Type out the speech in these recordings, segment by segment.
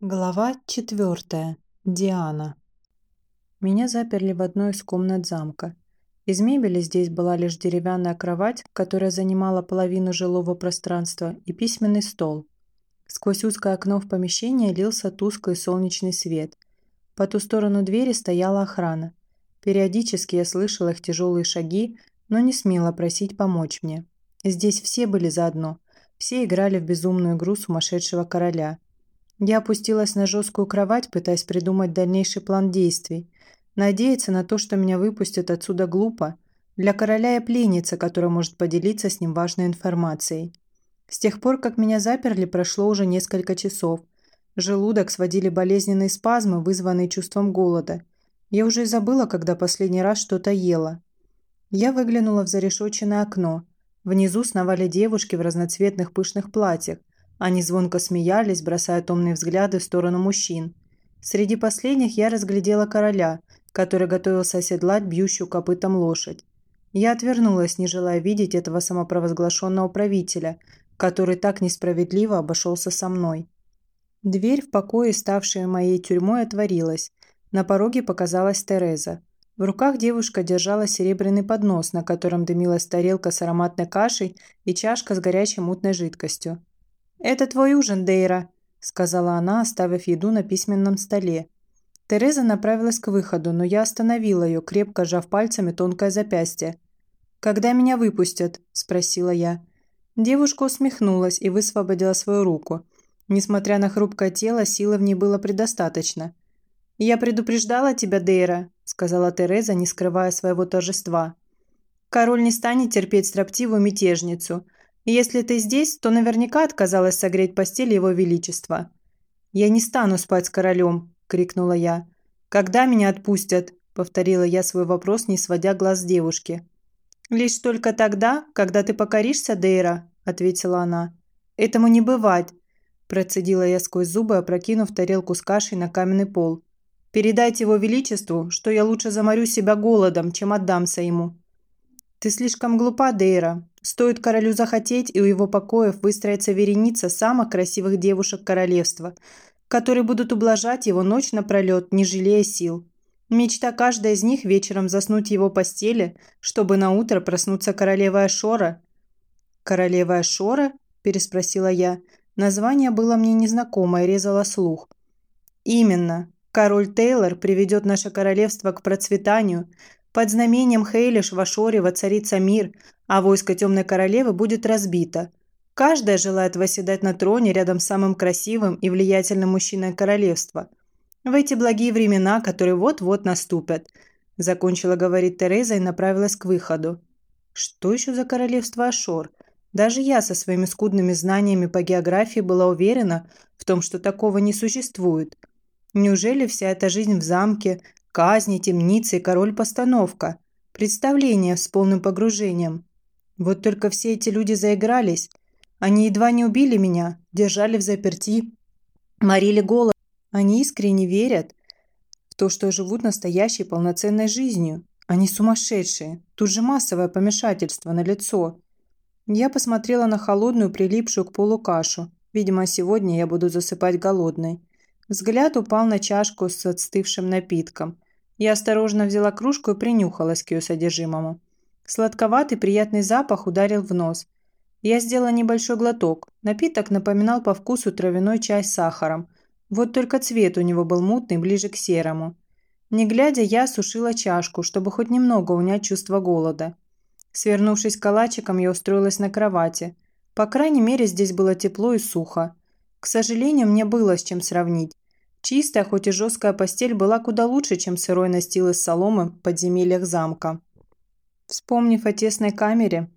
Глава четвертая. Диана. Меня заперли в одной из комнат замка. Из мебели здесь была лишь деревянная кровать, которая занимала половину жилого пространства, и письменный стол. Сквозь узкое окно в помещение лился тусклый солнечный свет. По ту сторону двери стояла охрана. Периодически я слышала их тяжелые шаги, но не смела просить помочь мне. Здесь все были заодно. Все играли в безумную игру сумасшедшего короля – я опустилась на жесткую кровать, пытаясь придумать дальнейший план действий. Надеяться на то, что меня выпустят отсюда глупо. Для короля я пленница, которая может поделиться с ним важной информацией. С тех пор, как меня заперли, прошло уже несколько часов. Желудок сводили болезненные спазмы, вызванные чувством голода. Я уже и забыла, когда последний раз что-то ела. Я выглянула в зарешоченное окно. Внизу сновали девушки в разноцветных пышных платьях. Они звонко смеялись, бросая томные взгляды в сторону мужчин. Среди последних я разглядела короля, который готовился оседлать бьющую копытом лошадь. Я отвернулась, не желая видеть этого самопровозглашенного правителя, который так несправедливо обошелся со мной. Дверь в покое, ставшая моей тюрьмой, отворилась. На пороге показалась Тереза. В руках девушка держала серебряный поднос, на котором дымилась тарелка с ароматной кашей и чашка с горячей мутной жидкостью. «Это твой ужин, Дейра», – сказала она, оставив еду на письменном столе. Тереза направилась к выходу, но я остановила ее, крепко сжав пальцами тонкое запястье. «Когда меня выпустят?» – спросила я. Девушка усмехнулась и высвободила свою руку. Несмотря на хрупкое тело, силы в ней было предостаточно. «Я предупреждала тебя, Дейра», – сказала Тереза, не скрывая своего торжества. «Король не станет терпеть строптивую мятежницу – если ты здесь, то наверняка отказалась согреть постель его величества». «Я не стану спать с королем», – крикнула я. «Когда меня отпустят?» – повторила я свой вопрос, не сводя глаз с девушки. «Лишь только тогда, когда ты покоришься, Дейра», – ответила она. «Этому не бывать», – процедила я сквозь зубы, опрокинув тарелку с кашей на каменный пол. «Передайте его величеству, что я лучше заморю себя голодом, чем отдамся ему». «Ты слишком глупа, Дейра. Стоит королю захотеть, и у его покоев выстроится вереница самых красивых девушек королевства, которые будут ублажать его ночь напролет, не жалея сил. Мечта каждой из них вечером заснуть в его постели, чтобы на утро проснуться королевой Ашора. «Королева Ашора?» – переспросила я. Название было мне незнакомо и резало слух. «Именно. Король Тейлор приведет наше королевство к процветанию. Под знамением Хейлиш в Ашоре воцарится мир, а войско Темной Королевы будет разбито. Каждая желает восседать на троне рядом с самым красивым и влиятельным мужчиной королевства. В эти благие времена, которые вот-вот наступят, закончила говорить Тереза и направилась к выходу. Что еще за королевство Ашор? Даже я со своими скудными знаниями по географии была уверена в том, что такого не существует. Неужели вся эта жизнь в замке, казни, темницы и король-постановка? Представление с полным погружением. Вот только все эти люди заигрались. Они едва не убили меня, держали в заперти, морили голод. Они искренне верят в то, что живут настоящей полноценной жизнью. Они сумасшедшие. Тут же массовое помешательство на лицо. Я посмотрела на холодную, прилипшую к полу кашу. Видимо, сегодня я буду засыпать голодной. Взгляд упал на чашку с отстывшим напитком. Я осторожно взяла кружку и принюхалась к ее содержимому. Сладковатый приятный запах ударил в нос. Я сделала небольшой глоток. Напиток напоминал по вкусу травяной чай с сахаром. Вот только цвет у него был мутный, ближе к серому. Не глядя, я осушила чашку, чтобы хоть немного унять чувство голода. Свернувшись калачиком, я устроилась на кровати. По крайней мере, здесь было тепло и сухо. К сожалению, мне было с чем сравнить. Чистая, хоть и жесткая постель была куда лучше, чем сырой настил из соломы в подземельях замка. Вспомнив о тесной камере,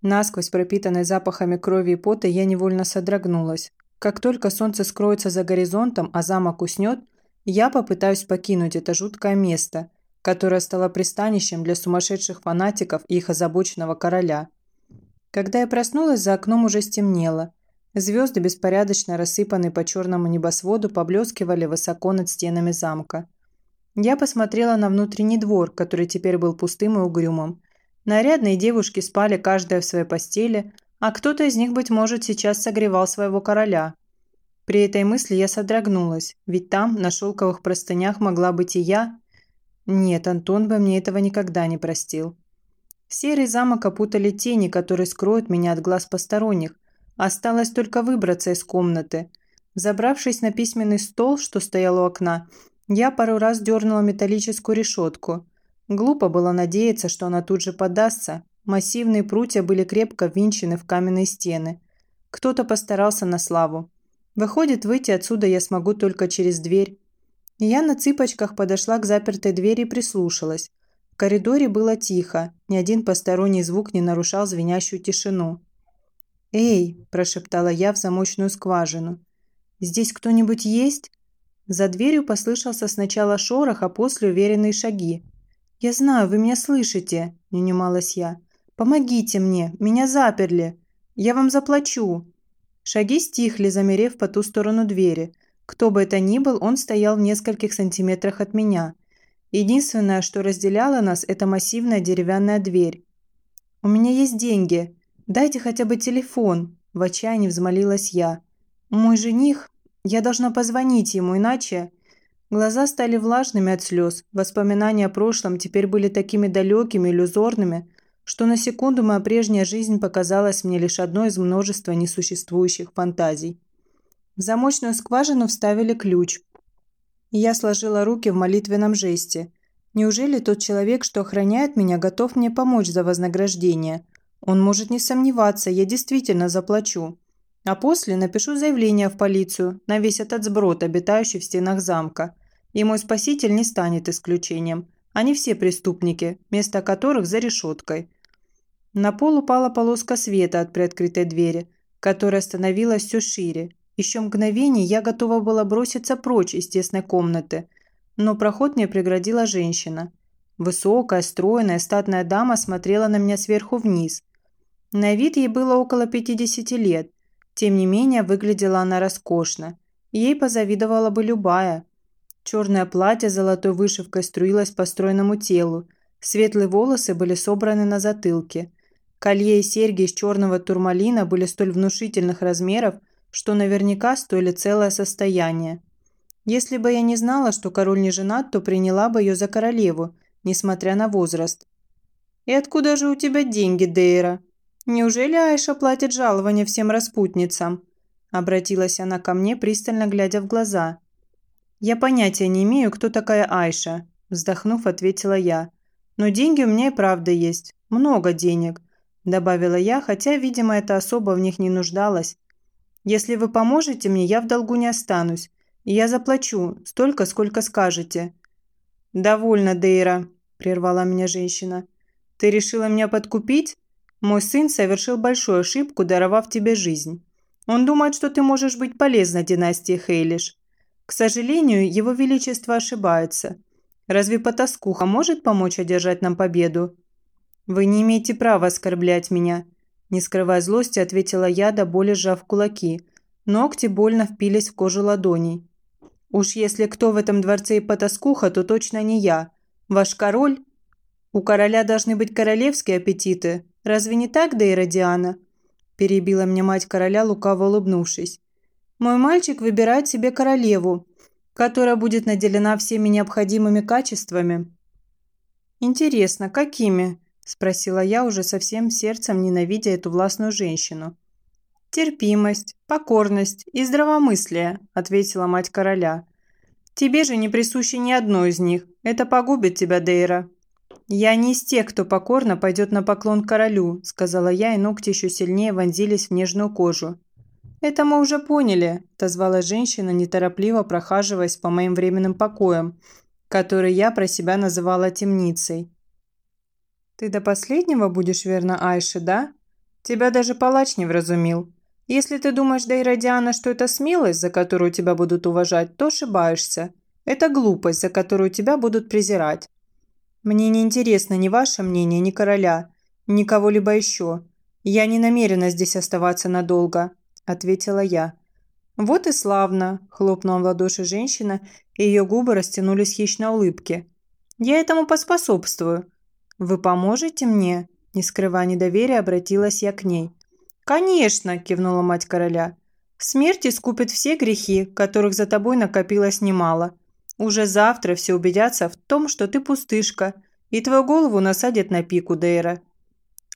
насквозь пропитанной запахами крови и пота, я невольно содрогнулась. Как только солнце скроется за горизонтом, а замок уснет, я попытаюсь покинуть это жуткое место, которое стало пристанищем для сумасшедших фанатиков и их озабоченного короля. Когда я проснулась, за окном уже стемнело. Звезды, беспорядочно рассыпанные по черному небосводу, поблескивали высоко над стенами замка. Я посмотрела на внутренний двор, который теперь был пустым и угрюмым. Нарядные девушки спали каждая в своей постели, а кто-то из них, быть может, сейчас согревал своего короля. При этой мысли я содрогнулась, ведь там, на шелковых простынях, могла быть и я. Нет, Антон бы мне этого никогда не простил. Серый замок опутали тени, которые скроют меня от глаз посторонних. Осталось только выбраться из комнаты. Забравшись на письменный стол, что стоял у окна, я пару раз дернула металлическую решетку. Глупо было надеяться, что она тут же подастся. Массивные прутья были крепко ввинчены в каменные стены. Кто-то постарался на славу. Выходит, выйти отсюда я смогу только через дверь. я на цыпочках подошла к запертой двери и прислушалась. В коридоре было тихо, ни один посторонний звук не нарушал звенящую тишину. «Эй!» – прошептала я в замочную скважину. «Здесь кто-нибудь есть?» За дверью послышался сначала шорох, а после уверенные шаги. «Я знаю, вы меня слышите», – не унималась я. «Помогите мне, меня заперли. Я вам заплачу». Шаги стихли, замерев по ту сторону двери. Кто бы это ни был, он стоял в нескольких сантиметрах от меня. Единственное, что разделяло нас, это массивная деревянная дверь. «У меня есть деньги. Дайте хотя бы телефон», – в отчаянии взмолилась я. «Мой жених, я должна позвонить ему, иначе...» Глаза стали влажными от слез. Воспоминания о прошлом теперь были такими далекими, иллюзорными, что на секунду моя прежняя жизнь показалась мне лишь одной из множества несуществующих фантазий. В замочную скважину вставили ключ. И я сложила руки в молитвенном жесте. Неужели тот человек, что охраняет меня, готов мне помочь за вознаграждение? Он может не сомневаться, я действительно заплачу. А после напишу заявление в полицию на весь этот сброд, обитающий в стенах замка. И мой спаситель не станет исключением. Они все преступники, место которых за решеткой. На пол упала полоска света от приоткрытой двери, которая становилась все шире. Еще мгновение я готова была броситься прочь из тесной комнаты, но проход мне преградила женщина. Высокая, стройная, статная дама смотрела на меня сверху вниз. На вид ей было около 50 лет – тем не менее, выглядела она роскошно. Ей позавидовала бы любая. Черное платье с золотой вышивкой струилось по стройному телу. Светлые волосы были собраны на затылке. Колье и серьги из черного турмалина были столь внушительных размеров, что наверняка стоили целое состояние. Если бы я не знала, что король не женат, то приняла бы ее за королеву, несмотря на возраст. «И откуда же у тебя деньги, Дейра?» «Неужели Айша платит жалование всем распутницам?» Обратилась она ко мне, пристально глядя в глаза. «Я понятия не имею, кто такая Айша», вздохнув, ответила я. «Но деньги у меня и правда есть. Много денег», добавила я, хотя, видимо, эта особа в них не нуждалась. «Если вы поможете мне, я в долгу не останусь. И я заплачу столько, сколько скажете». «Довольно, Дейра», – прервала меня женщина. «Ты решила меня подкупить? Мой сын совершил большую ошибку, даровав тебе жизнь. Он думает, что ты можешь быть полезна династии Хейлиш. К сожалению, его величество ошибается. Разве потаскуха может помочь одержать нам победу? Вы не имеете права оскорблять меня. Не скрывая злости, ответила я, до боли сжав кулаки. Ногти больно впились в кожу ладоней. Уж если кто в этом дворце и потаскуха, то точно не я. Ваш король? У короля должны быть королевские аппетиты, Разве не так, Дейра Диана?» Перебила мне мать короля, лукаво улыбнувшись. «Мой мальчик выбирает себе королеву, которая будет наделена всеми необходимыми качествами». «Интересно, какими?» – спросила я, уже совсем сердцем ненавидя эту властную женщину. «Терпимость, покорность и здравомыслие», – ответила мать короля. «Тебе же не присуще ни одно из них. Это погубит тебя, Дейра». «Я не из тех, кто покорно пойдет на поклон королю», – сказала я, и ногти еще сильнее вонзились в нежную кожу. «Это мы уже поняли», – отозвалась женщина, неторопливо прохаживаясь по моим временным покоям, которые я про себя называла темницей. «Ты до последнего будешь верна Айше, да? Тебя даже палач не вразумил. Если ты думаешь, Дейра Диана, что это смелость, за которую тебя будут уважать, то ошибаешься. Это глупость, за которую тебя будут презирать. Мне не интересно ни ваше мнение, ни короля, ни кого-либо еще. Я не намерена здесь оставаться надолго», – ответила я. «Вот и славно», – хлопнула в ладоши женщина, и ее губы растянулись в хищной улыбке. «Я этому поспособствую». «Вы поможете мне?» – не скрывая недоверия, обратилась я к ней. «Конечно!» – кивнула мать короля. Смерть искупит все грехи, которых за тобой накопилось немало. Уже завтра все убедятся в том, что ты пустышка, и твою голову насадят на пику Дейра.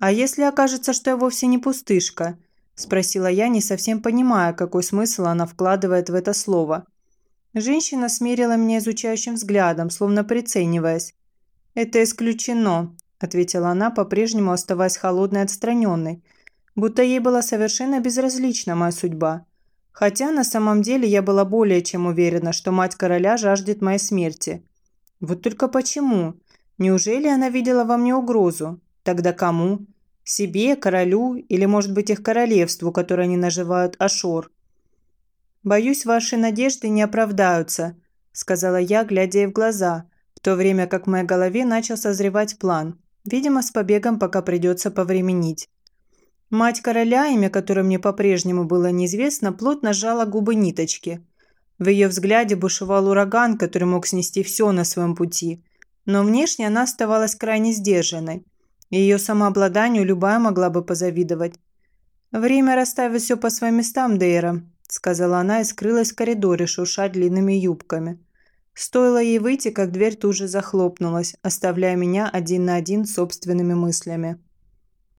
А если окажется, что я вовсе не пустышка? Спросила я, не совсем понимая, какой смысл она вкладывает в это слово. Женщина смерила меня изучающим взглядом, словно прицениваясь. «Это исключено», – ответила она, по-прежнему оставаясь холодной и отстраненной, будто ей была совершенно безразлична моя судьба. Хотя на самом деле я была более чем уверена, что мать короля жаждет моей смерти. Вот только почему? Неужели она видела во мне угрозу? Тогда кому? Себе, королю или, может быть, их королевству, которое они наживают Ашор? «Боюсь, ваши надежды не оправдаются», – сказала я, глядя ей в глаза, в то время как в моей голове начал созревать план. Видимо, с побегом пока придется повременить. Мать короля, имя которой мне по-прежнему было неизвестно, плотно сжала губы ниточки. В ее взгляде бушевал ураган, который мог снести все на своем пути. Но внешне она оставалась крайне сдержанной. Ее самообладанию любая могла бы позавидовать. «Время расставить все по своим местам, Дейра», – сказала она и скрылась в коридоре, шурша длинными юбками. Стоило ей выйти, как дверь тут же захлопнулась, оставляя меня один на один с собственными мыслями.